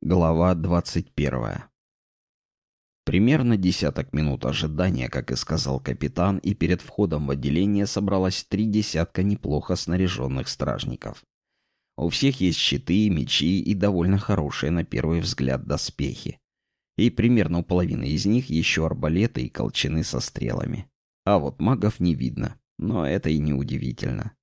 Глава 21. Примерно десяток минут ожидания, как и сказал капитан, и перед входом в отделение собралось три десятка неплохо снаряженных стражников. У всех есть щиты, мечи и довольно хорошие на первый взгляд доспехи. И примерно у половины из них еще арбалеты и колчаны со стрелами. А вот магов не видно, но это и не удивительно.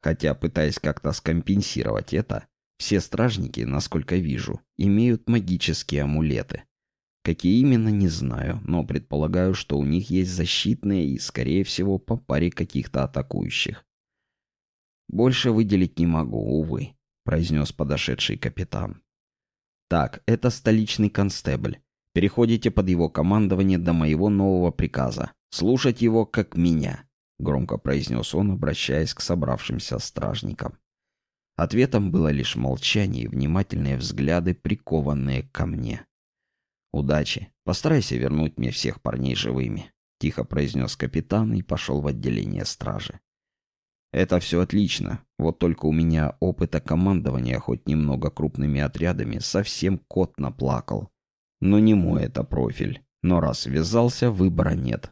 Хотя, пытаясь как-то скомпенсировать это, все стражники, насколько вижу, имеют магические амулеты. Какие именно, не знаю, но предполагаю, что у них есть защитные и, скорее всего, по паре каких-то атакующих. «Больше выделить не могу, увы», — произнес подошедший капитан. «Так, это столичный констебль. Переходите под его командование до моего нового приказа. Слушать его, как меня», — громко произнес он, обращаясь к собравшимся стражникам. Ответом было лишь молчание и внимательные взгляды, прикованные ко мне. «Удачи. Постарайся вернуть мне всех парней живыми», — тихо произнес капитан и пошел в отделение стражи. «Это все отлично. Вот только у меня опыта командования хоть немного крупными отрядами совсем кот наплакал. Но не мой это профиль. Но раз ввязался, выбора нет.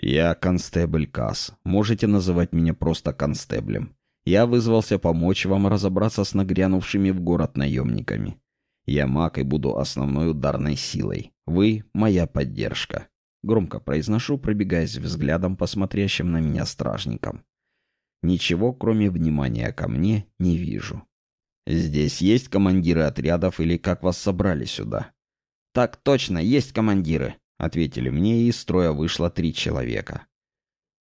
Я констебль Касс. Можете называть меня просто констеблем. Я вызвался помочь вам разобраться с нагрянувшими в город наемниками. Я маг и буду основной ударной силой. Вы — моя поддержка. Громко произношу, пробегаясь взглядом по на меня стражникам. Ничего, кроме внимания ко мне, не вижу. Здесь есть командиры отрядов или как вас собрали сюда? Так точно, есть командиры, ответили мне, и из строя вышло три человека.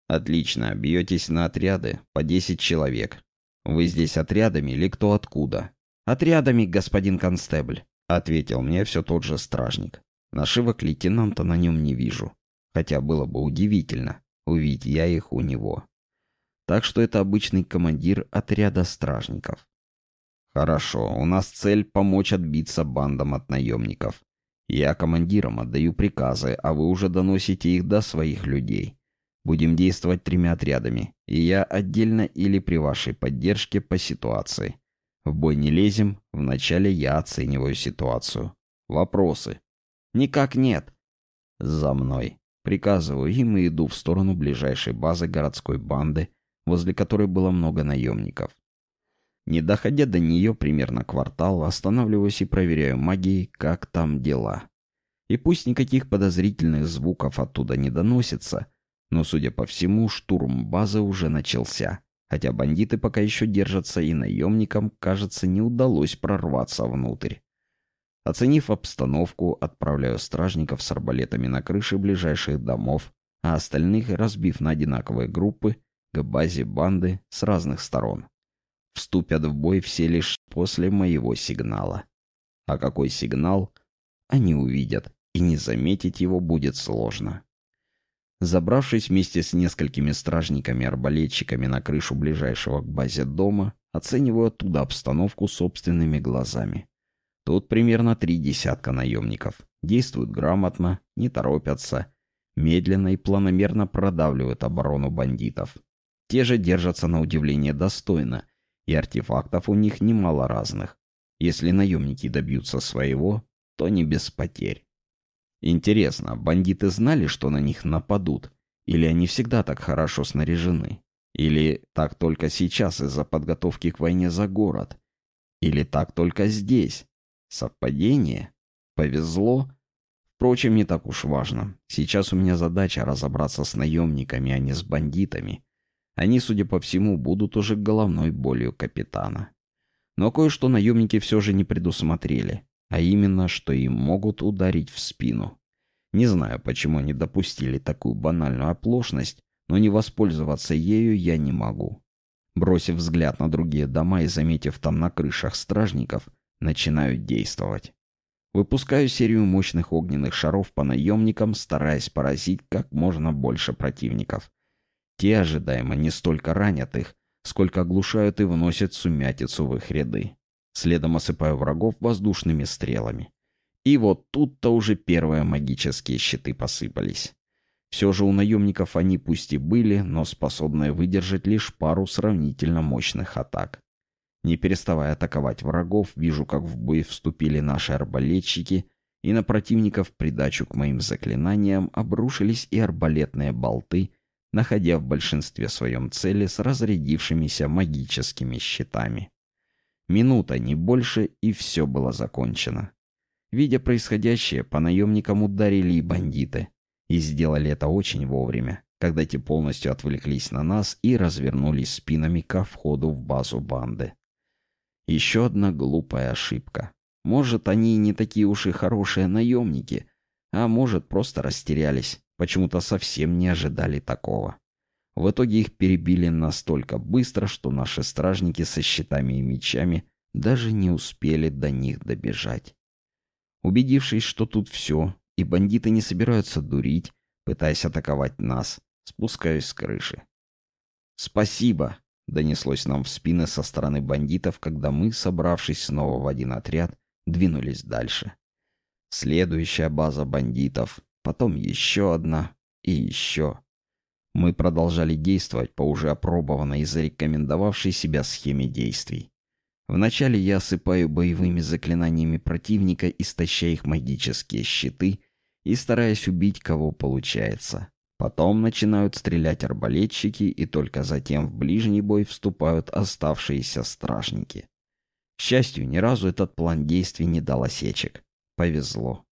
«Отлично. Бьетесь на отряды. По десять человек. Вы здесь отрядами или кто откуда?» «Отрядами, господин констебль», — ответил мне все тот же стражник. Нашивок лейтенанта на нем не вижу. Хотя было бы удивительно, увидеть я их у него. Так что это обычный командир отряда стражников. Хорошо, у нас цель помочь отбиться бандам от наемников. Я командирам отдаю приказы, а вы уже доносите их до своих людей. Будем действовать тремя отрядами, и я отдельно или при вашей поддержке по ситуации. В бой не лезем, вначале я оцениваю ситуацию. Вопросы? Никак нет. За мной. Приказываю им и иду в сторону ближайшей базы городской банды, возле которой было много наемников. Не доходя до нее примерно квартал, останавливаюсь и проверяю магией, как там дела. И пусть никаких подозрительных звуков оттуда не доносится, но, судя по всему, штурм базы уже начался. Хотя бандиты пока еще держатся, и наемникам, кажется, не удалось прорваться внутрь. Оценив обстановку, отправляю стражников с арбалетами на крыши ближайших домов, а остальных, разбив на одинаковые группы, к базе банды с разных сторон. Вступят в бой все лишь после моего сигнала. А какой сигнал, они увидят, и не заметить его будет сложно. Забравшись вместе с несколькими стражниками-арбалетчиками на крышу ближайшего к базе дома, оцениваю оттуда обстановку собственными глазами. Тут примерно три десятка наемников. Действуют грамотно, не торопятся, медленно и планомерно продавливают оборону бандитов. Те же держатся на удивление достойно, и артефактов у них немало разных. Если наемники добьются своего, то не без потерь. Интересно, бандиты знали, что на них нападут? Или они всегда так хорошо снаряжены? Или так только сейчас из-за подготовки к войне за город? Или так только здесь? Совпадение? Повезло? Впрочем, не так уж важно. Сейчас у меня задача разобраться с наемниками, а не с бандитами. Они, судя по всему, будут уже головной болью капитана. Но кое-что наемники все же не предусмотрели а именно, что им могут ударить в спину. Не знаю, почему они допустили такую банальную оплошность, но не воспользоваться ею я не могу. Бросив взгляд на другие дома и заметив там на крышах стражников, начинаю действовать. Выпускаю серию мощных огненных шаров по наемникам, стараясь поразить как можно больше противников. Те ожидаемо не столько ранят их, сколько оглушают и вносят сумятицу в их ряды. Следом осыпаю врагов воздушными стрелами. И вот тут-то уже первые магические щиты посыпались. Все же у наемников они пусть и были, но способные выдержать лишь пару сравнительно мощных атак. Не переставая атаковать врагов, вижу, как в бой вступили наши арбалетчики, и на противников придачу к моим заклинаниям обрушились и арбалетные болты, находя в большинстве своем цели с разрядившимися магическими щитами. Минута, не больше, и все было закончено. Видя происходящее, по наемникам ударили и бандиты. И сделали это очень вовремя, когда те полностью отвлеклись на нас и развернулись спинами ко входу в базу банды. Еще одна глупая ошибка. Может, они не такие уж и хорошие наемники, а может, просто растерялись, почему-то совсем не ожидали такого. В итоге их перебили настолько быстро, что наши стражники со щитами и мечами даже не успели до них добежать. Убедившись, что тут все, и бандиты не собираются дурить, пытаясь атаковать нас, спускаюсь с крыши. «Спасибо!» — донеслось нам в спины со стороны бандитов, когда мы, собравшись снова в один отряд, двинулись дальше. Следующая база бандитов, потом еще одна и еще. Мы продолжали действовать по уже опробованной и зарекомендовавшей себя схеме действий. Вначале я осыпаю боевыми заклинаниями противника, истощая их магические щиты и стараясь убить, кого получается. Потом начинают стрелять арбалетчики, и только затем в ближний бой вступают оставшиеся стражники. К счастью, ни разу этот план действий не дал осечек. Повезло.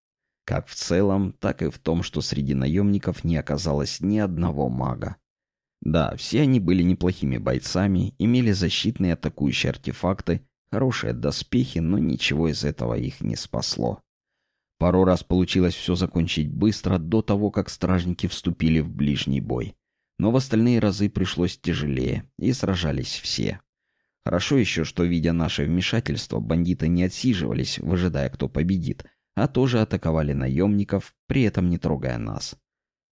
Как в целом, так и в том, что среди наемников не оказалось ни одного мага. Да, все они были неплохими бойцами, имели защитные атакующие артефакты, хорошие доспехи, но ничего из этого их не спасло. Пару раз получилось все закончить быстро, до того, как стражники вступили в ближний бой. Но в остальные разы пришлось тяжелее, и сражались все. Хорошо еще, что, видя наше вмешательство, бандиты не отсиживались, выжидая, кто победит, а тоже атаковали наемников, при этом не трогая нас.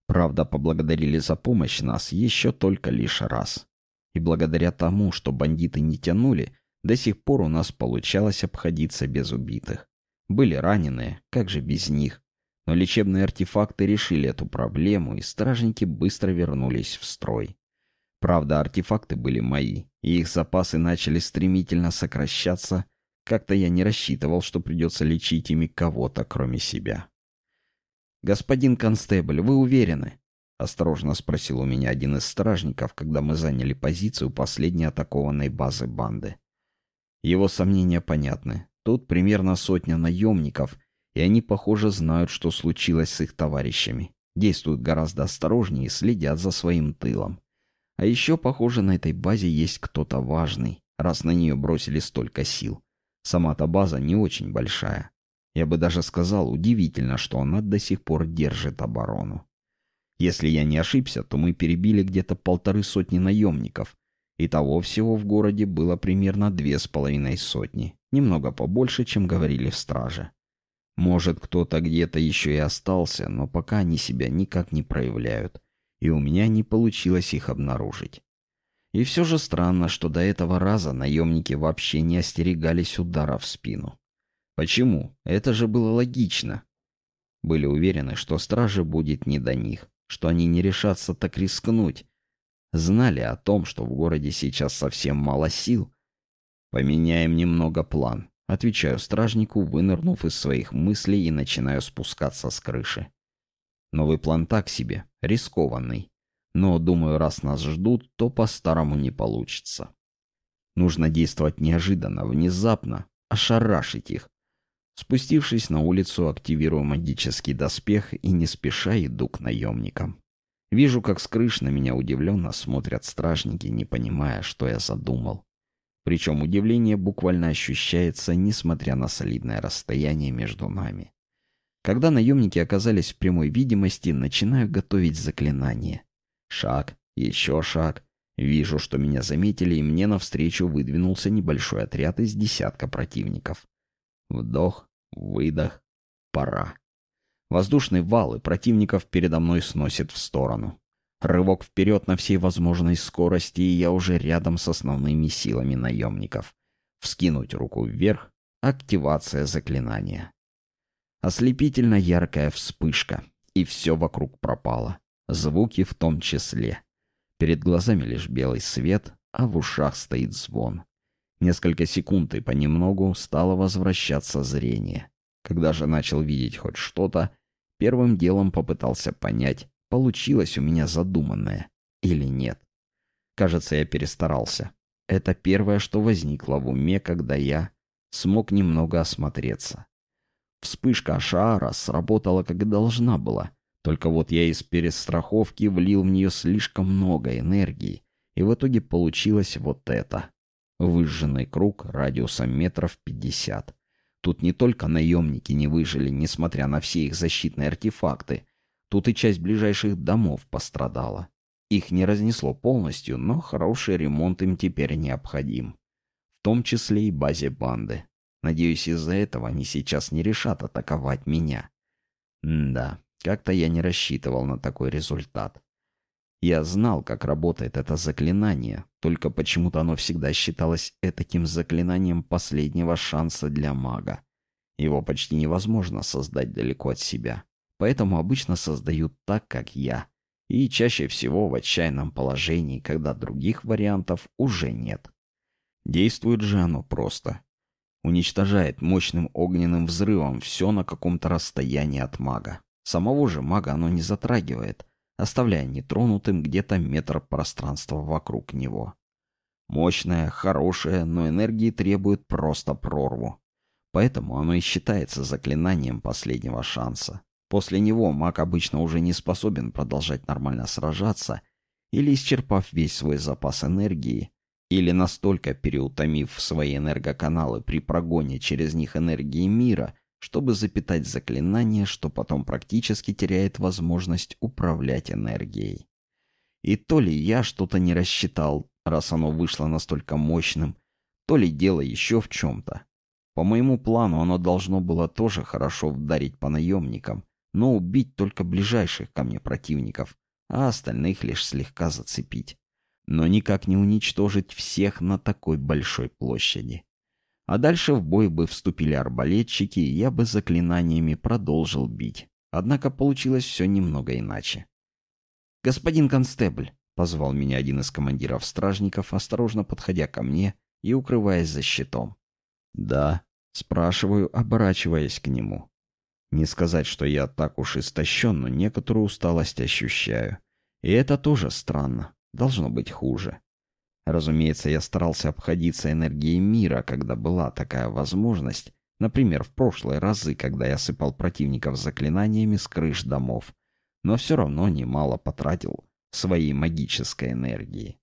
Правда, поблагодарили за помощь нас еще только лишь раз. И благодаря тому, что бандиты не тянули, до сих пор у нас получалось обходиться без убитых. Были раненые, как же без них? Но лечебные артефакты решили эту проблему, и стражники быстро вернулись в строй. Правда, артефакты были мои, и их запасы начали стремительно сокращаться, как-то я не рассчитывал, что придется лечить ими кого-то, кроме себя. «Господин констебль, вы уверены?» — осторожно спросил у меня один из стражников, когда мы заняли позицию последней атакованной базы банды. Его сомнения понятны. Тут примерно сотня наемников, и они, похоже, знают, что случилось с их товарищами. Действуют гораздо осторожнее и следят за своим тылом. А еще, похоже, на этой базе есть кто-то важный, раз на нее бросили столько сил. Сама-то база не очень большая. Я бы даже сказал, удивительно, что она до сих пор держит оборону. Если я не ошибся, то мы перебили где-то полторы сотни наемников. и того всего в городе было примерно две с половиной сотни. Немного побольше, чем говорили в страже. Может, кто-то где-то еще и остался, но пока они себя никак не проявляют. И у меня не получилось их обнаружить. И все же странно, что до этого раза наемники вообще не остерегались удара в спину. Почему? Это же было логично. Были уверены, что стражи будет не до них, что они не решатся так рискнуть. Знали о том, что в городе сейчас совсем мало сил. Поменяем немного план. Отвечаю стражнику, вынырнув из своих мыслей и начинаю спускаться с крыши. Новый план так себе, рискованный. Но, думаю, раз нас ждут, то по-старому не получится. Нужно действовать неожиданно, внезапно, ошарашить их. Спустившись на улицу, активирую магический доспех и не спеша иду к наемникам. Вижу, как с крыш на меня удивленно смотрят стражники, не понимая, что я задумал. Причем удивление буквально ощущается, несмотря на солидное расстояние между нами. Когда наемники оказались в прямой видимости, начинаю готовить заклинание. Шаг, еще шаг. Вижу, что меня заметили, и мне навстречу выдвинулся небольшой отряд из десятка противников. Вдох, выдох, пора. Воздушные валы противников передо мной сносит в сторону. Рывок вперед на всей возможной скорости, и я уже рядом с основными силами наемников. Вскинуть руку вверх, активация заклинания. Ослепительно яркая вспышка, и все вокруг пропало. Звуки в том числе. Перед глазами лишь белый свет, а в ушах стоит звон. Несколько секунд и понемногу стало возвращаться зрение. Когда же начал видеть хоть что-то, первым делом попытался понять, получилось у меня задуманное или нет. Кажется, я перестарался. Это первое, что возникло в уме, когда я смог немного осмотреться. Вспышка Ашара сработала, как и должна была. Только вот я из перестраховки влил в нее слишком много энергии, и в итоге получилось вот это. Выжженный круг радиусом метров пятьдесят. Тут не только наемники не выжили, несмотря на все их защитные артефакты. Тут и часть ближайших домов пострадала. Их не разнесло полностью, но хороший ремонт им теперь необходим. В том числе и базе банды. Надеюсь, из-за этого они сейчас не решат атаковать меня. М да, как-то я не рассчитывал на такой результат. Я знал, как работает это заклинание, только почему-то оно всегда считалось этаким заклинанием последнего шанса для мага. Его почти невозможно создать далеко от себя, поэтому обычно создают так, как я, и чаще всего в отчаянном положении, когда других вариантов уже нет. Действует же оно просто. Уничтожает мощным огненным взрывом все на каком-то расстоянии от мага. Самого же мага оно не затрагивает, оставляя нетронутым где-то метр пространства вокруг него. Мощное, хорошее, но энергии требует просто прорву. Поэтому оно и считается заклинанием последнего шанса. После него маг обычно уже не способен продолжать нормально сражаться, или исчерпав весь свой запас энергии, или настолько переутомив свои энергоканалы при прогоне через них энергии мира, чтобы запитать заклинание, что потом практически теряет возможность управлять энергией. И то ли я что-то не рассчитал, раз оно вышло настолько мощным, то ли дело еще в чем-то. По моему плану оно должно было тоже хорошо вдарить по наемникам, но убить только ближайших ко мне противников, а остальных лишь слегка зацепить. Но никак не уничтожить всех на такой большой площади. А дальше в бой бы вступили арбалетчики, и я бы заклинаниями продолжил бить. Однако получилось все немного иначе. «Господин констебль», — позвал меня один из командиров стражников, осторожно подходя ко мне и укрываясь за щитом. «Да», — спрашиваю, оборачиваясь к нему. Не сказать, что я так уж истощен, но некоторую усталость ощущаю. И это тоже странно. Должно быть хуже. Разумеется, я старался обходиться энергией мира, когда была такая возможность. Например, в прошлые разы, когда я сыпал противников заклинаниями с крыш домов. Но все равно немало потратил своей магической энергии.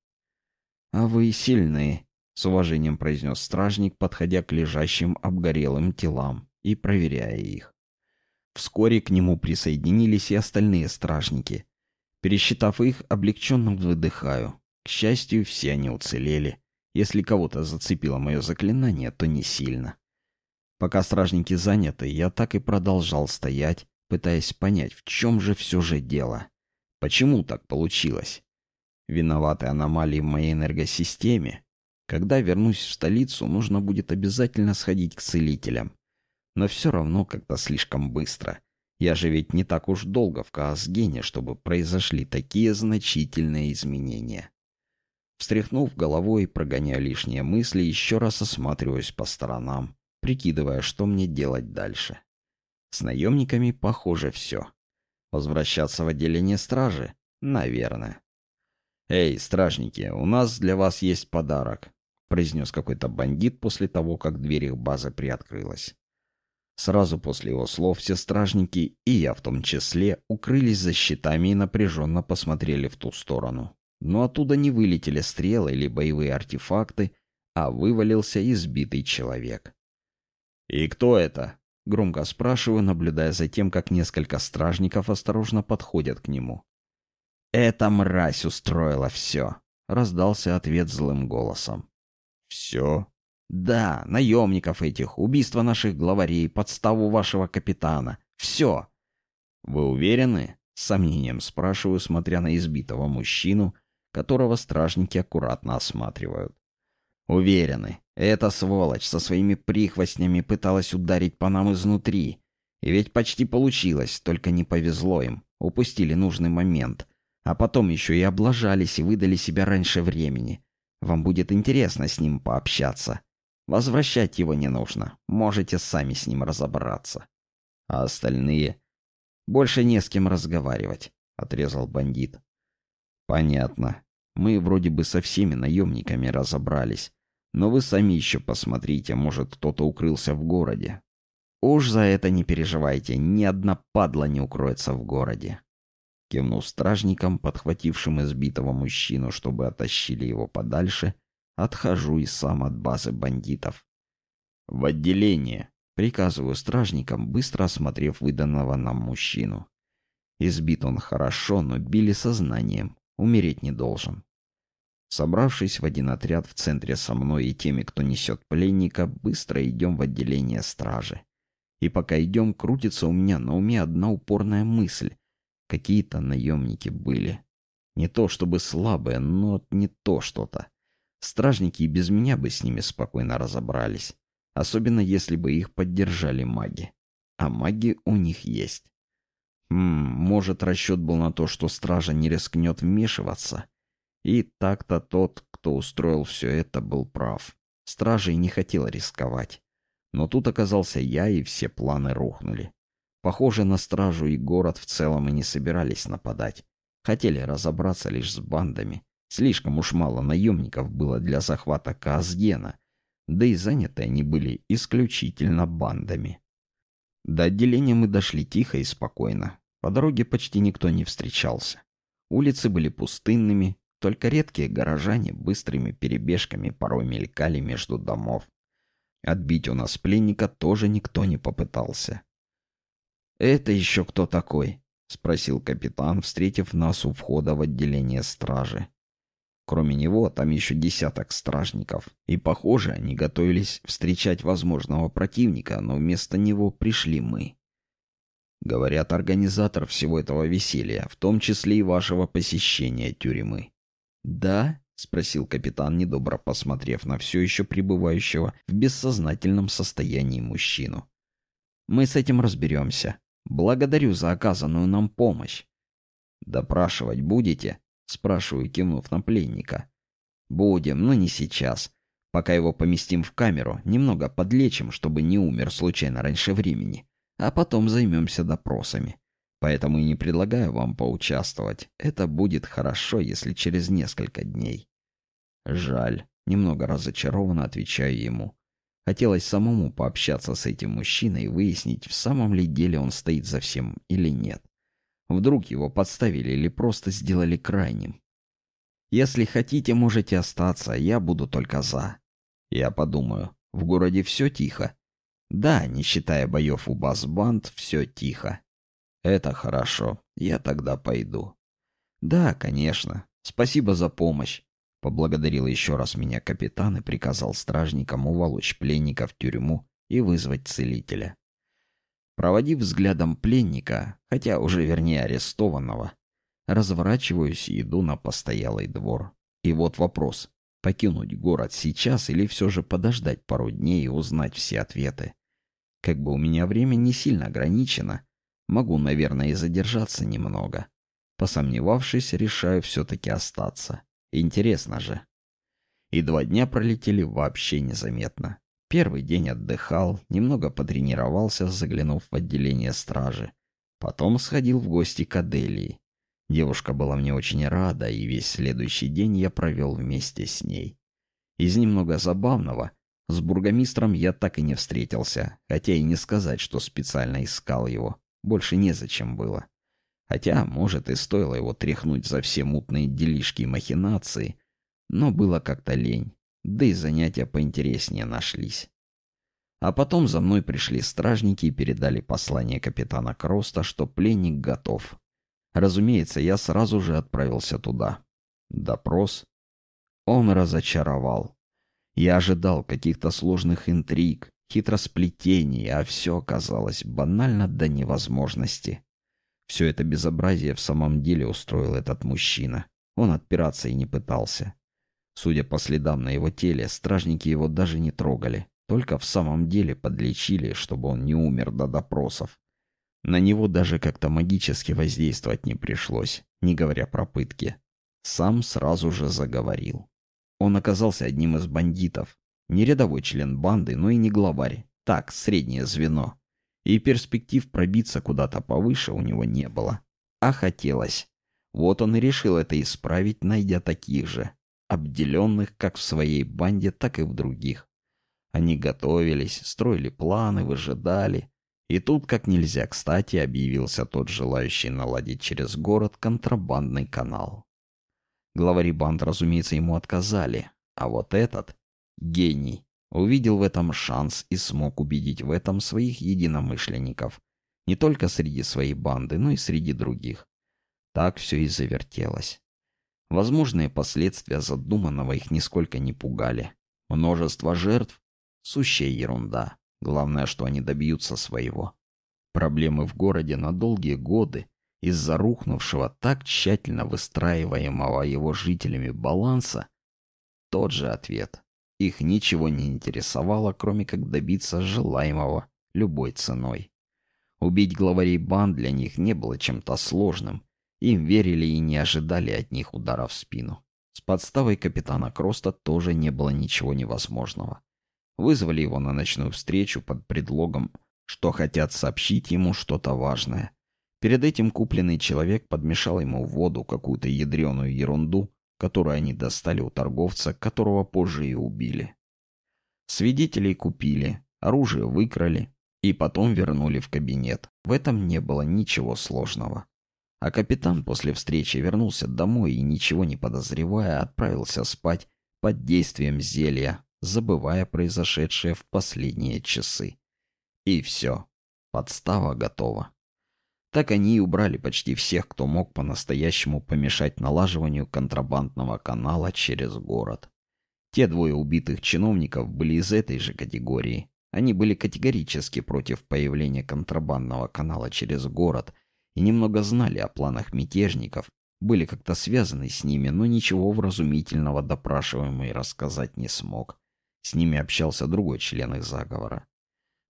«А вы сильны», — с уважением произнес стражник, подходя к лежащим обгорелым телам и проверяя их. Вскоре к нему присоединились и остальные стражники. Пересчитав их, облегченно выдыхаю. К счастью, все они уцелели. Если кого-то зацепило мое заклинание, то не сильно. Пока стражники заняты, я так и продолжал стоять, пытаясь понять, в чем же все же дело. Почему так получилось? Виноваты аномалии в моей энергосистеме? Когда вернусь в столицу, нужно будет обязательно сходить к целителям. Но все равно как-то слишком быстро. Я же ведь не так уж долго в Каосгене, чтобы произошли такие значительные изменения. Встряхнув головой, прогоняя лишние мысли, еще раз осматриваюсь по сторонам, прикидывая, что мне делать дальше. С наемниками, похоже, все. Возвращаться в отделение стражи? Наверное. «Эй, стражники, у нас для вас есть подарок», — произнес какой-то бандит после того, как дверь их базы приоткрылась. Сразу после его слов все стражники, и я в том числе, укрылись за щитами и напряженно посмотрели в ту сторону но оттуда не вылетели стрелы или боевые артефакты, а вывалился избитый человек. «И кто это?» — громко спрашиваю, наблюдая за тем, как несколько стражников осторожно подходят к нему. «Эта мразь устроила все», — раздался ответ злым голосом. «Все?» «Да, наемников этих, убийство наших главарей, подставу вашего капитана. Все!» «Вы уверены?» — с сомнением спрашиваю, смотря на избитого мужчину, которого стражники аккуратно осматривают. Уверены, эта сволочь со своими прихвостнями пыталась ударить по нам изнутри. И ведь почти получилось, только не повезло им. Упустили нужный момент. А потом еще и облажались и выдали себя раньше времени. Вам будет интересно с ним пообщаться. Возвращать его не нужно. Можете сами с ним разобраться. А остальные... Больше не с кем разговаривать, — отрезал бандит. Понятно. Мы вроде бы со всеми наемниками разобрались. Но вы сами еще посмотрите, может, кто-то укрылся в городе. Уж за это не переживайте, ни одна падла не укроется в городе. Кивнув стражникам, подхватившим избитого мужчину, чтобы оттащили его подальше, отхожу и сам от базы бандитов. «В отделение!» — приказываю стражникам, быстро осмотрев выданного нам мужчину. Избит он хорошо, но били сознанием, умереть не должен. Собравшись в один отряд в центре со мной и теми, кто несет пленника, быстро идем в отделение стражи. И пока идем, крутится у меня на уме одна упорная мысль. Какие-то наемники были. Не то чтобы слабые, но не то что-то. Стражники и без меня бы с ними спокойно разобрались. Особенно если бы их поддержали маги. А маги у них есть. Может, расчет был на то, что стража не рискнет вмешиваться. И так-то тот, кто устроил все это, был прав. Стража и не хотела рисковать. Но тут оказался я, и все планы рухнули. Похоже, на стражу и город в целом и не собирались нападать. Хотели разобраться лишь с бандами. Слишком уж мало наемников было для захвата Казгена, да и заняты они были исключительно бандами. До отделения мы дошли тихо и спокойно. По дороге почти никто не встречался. Улицы были пустынными, только редкие горожане быстрыми перебежками порой мелькали между домов. Отбить у нас пленника тоже никто не попытался. «Это еще кто такой?» — спросил капитан, встретив нас у входа в отделение стражи. Кроме него, там еще десяток стражников. И, похоже, они готовились встречать возможного противника, но вместо него пришли мы. Говорят, организатор всего этого веселья, в том числе и вашего посещения тюрьмы. «Да?» — спросил капитан, недобро посмотрев на все еще пребывающего в бессознательном состоянии мужчину. «Мы с этим разберемся. Благодарю за оказанную нам помощь». «Допрашивать будете?» — спрашиваю, кивнув на пленника. «Будем, но не сейчас. Пока его поместим в камеру, немного подлечим, чтобы не умер случайно раньше времени, а потом займемся допросами. Поэтому и не предлагаю вам поучаствовать. Это будет хорошо, если через несколько дней. Жаль. Немного разочарованно отвечаю ему. Хотелось самому пообщаться с этим мужчиной и выяснить, в самом ли деле он стоит за всем или нет. Вдруг его подставили или просто сделали крайним. Если хотите, можете остаться, я буду только за. Я подумаю, в городе все тихо. Да, не считая боев у бас-банд, все тихо. Это хорошо. Я тогда пойду. Да, конечно. Спасибо за помощь. Поблагодарил еще раз меня капитан и приказал стражникам уволочь пленника в тюрьму и вызвать целителя. Проводив взглядом пленника, хотя уже вернее арестованного, разворачиваюсь и иду на постоялый двор. И вот вопрос, покинуть город сейчас или все же подождать пару дней и узнать все ответы. Как бы у меня время не сильно ограничено, Могу, наверное, и задержаться немного. Посомневавшись, решаю все-таки остаться. Интересно же. И два дня пролетели вообще незаметно. Первый день отдыхал, немного потренировался, заглянув в отделение стражи. Потом сходил в гости к Аделии. Девушка была мне очень рада, и весь следующий день я провел вместе с ней. Из немного забавного, с бургомистром я так и не встретился, хотя и не сказать, что специально искал его. Больше незачем было. Хотя, может, и стоило его тряхнуть за все мутные делишки и махинации, но было как-то лень, да и занятия поинтереснее нашлись. А потом за мной пришли стражники и передали послание капитана Кроста, что пленник готов. Разумеется, я сразу же отправился туда. Допрос. Он разочаровал. Я ожидал каких-то сложных интриг, хитросплетений, а все оказалось банально до невозможности. Все это безобразие в самом деле устроил этот мужчина. Он отпираться и не пытался. Судя по следам на его теле, стражники его даже не трогали, только в самом деле подлечили, чтобы он не умер до допросов. На него даже как-то магически воздействовать не пришлось, не говоря про пытки. Сам сразу же заговорил. Он оказался одним из бандитов, Не рядовой член банды, но и не главарь. Так, среднее звено. И перспектив пробиться куда-то повыше у него не было. А хотелось. Вот он и решил это исправить, найдя таких же. Обделенных как в своей банде, так и в других. Они готовились, строили планы, выжидали. И тут, как нельзя кстати, объявился тот желающий наладить через город контрабандный канал. Главари банд, разумеется, ему отказали. А вот этот, гений, увидел в этом шанс и смог убедить в этом своих единомышленников. Не только среди своей банды, но и среди других. Так все и завертелось. Возможные последствия задуманного их нисколько не пугали. Множество жертв — сущая ерунда. Главное, что они добьются своего. Проблемы в городе на долгие годы из-за рухнувшего так тщательно выстраиваемого его жителями баланса тот же ответ. Их ничего не интересовало, кроме как добиться желаемого любой ценой. Убить главарей банд для них не было чем-то сложным. Им верили и не ожидали от них удара в спину. С подставой капитана Кроста тоже не было ничего невозможного. Вызвали его на ночную встречу под предлогом, что хотят сообщить ему что-то важное. Перед этим купленный человек подмешал ему в воду какую-то ядреную ерунду, которую они достали у торговца, которого позже и убили. Свидетелей купили, оружие выкрали и потом вернули в кабинет. В этом не было ничего сложного. А капитан после встречи вернулся домой и, ничего не подозревая, отправился спать под действием зелья, забывая произошедшее в последние часы. И все. Подстава готова. Так они и убрали почти всех, кто мог по-настоящему помешать налаживанию контрабандного канала через город. Те двое убитых чиновников были из этой же категории. Они были категорически против появления контрабандного канала через город и немного знали о планах мятежников, были как-то связаны с ними, но ничего вразумительного допрашиваемый рассказать не смог. С ними общался другой член их заговора.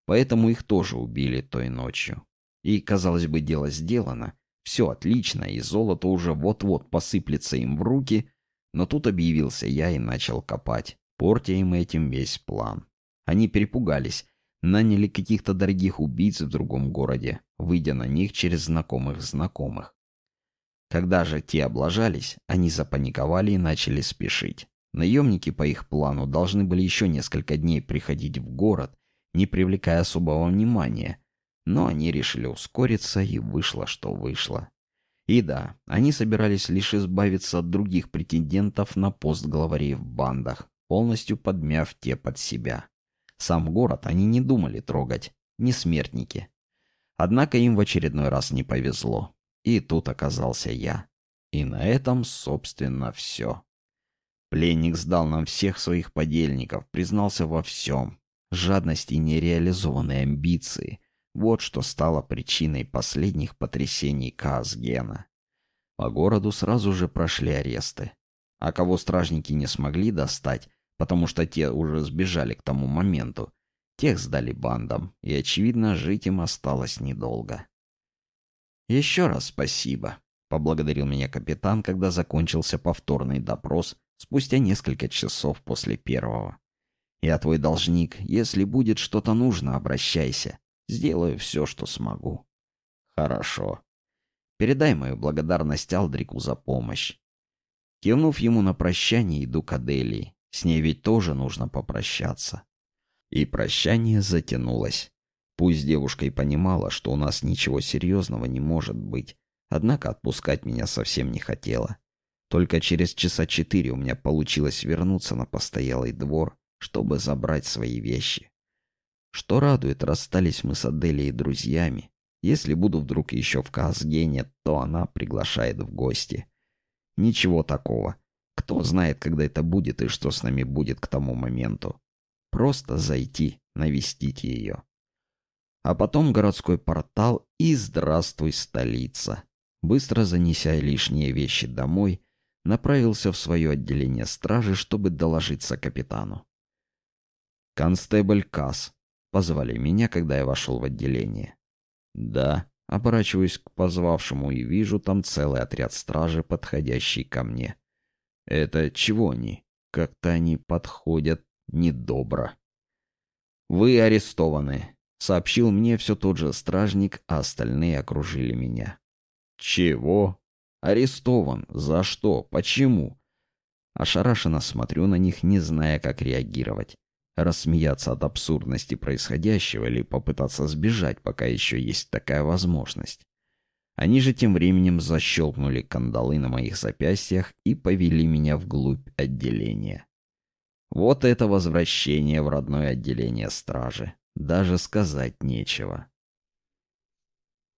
Поэтому их тоже убили той ночью. И, казалось бы, дело сделано. Все отлично, и золото уже вот-вот посыплется им в руки. Но тут объявился я и начал копать, портя им этим весь план. Они перепугались, наняли каких-то дорогих убийц в другом городе, выйдя на них через знакомых знакомых. Когда же те облажались, они запаниковали и начали спешить. Наемники по их плану должны были еще несколько дней приходить в город, не привлекая особого внимания, но они решили ускориться, и вышло, что вышло. И да, они собирались лишь избавиться от других претендентов на пост главарей в бандах, полностью подмяв те под себя. Сам город они не думали трогать, не смертники. Однако им в очередной раз не повезло. И тут оказался я. И на этом, собственно, все. Пленник сдал нам всех своих подельников, признался во всем. Жадность и нереализованные амбиции — вот что стало причиной последних потрясений Казгена. По городу сразу же прошли аресты. А кого стражники не смогли достать, потому что те уже сбежали к тому моменту, тех сдали бандам, и, очевидно, жить им осталось недолго. «Еще раз спасибо», — поблагодарил меня капитан, когда закончился повторный допрос спустя несколько часов после первого. «Я твой должник. Если будет что-то нужно, обращайся. Сделаю все, что смогу. Хорошо. Передай мою благодарность Алдрику за помощь. Кивнув ему на прощание, иду к Аделии. С ней ведь тоже нужно попрощаться. И прощание затянулось. Пусть девушка и понимала, что у нас ничего серьезного не может быть, однако отпускать меня совсем не хотела. Только через часа четыре у меня получилось вернуться на постоялый двор, чтобы забрать свои вещи. Что радует, расстались мы с Аделией друзьями. Если буду вдруг еще в Казгене, то она приглашает в гости. Ничего такого. Кто знает, когда это будет и что с нами будет к тому моменту. Просто зайти, навестить ее. А потом городской портал и здравствуй, столица. Быстро занеся лишние вещи домой, направился в свое отделение стражи, чтобы доложиться капитану. Констебль Касс, Позвали меня, когда я вошел в отделение. Да, оборачиваюсь к позвавшему и вижу там целый отряд стражи, подходящий ко мне. Это чего они? Как-то они подходят недобро. «Вы арестованы», — сообщил мне все тот же стражник, а остальные окружили меня. «Чего?» «Арестован. За что? Почему?» Ошарашенно смотрю на них, не зная, как реагировать. Рассмеяться от абсурдности происходящего или попытаться сбежать, пока еще есть такая возможность. Они же тем временем защелкнули кандалы на моих запястьях и повели меня вглубь отделения. Вот это возвращение в родное отделение стражи. Даже сказать нечего.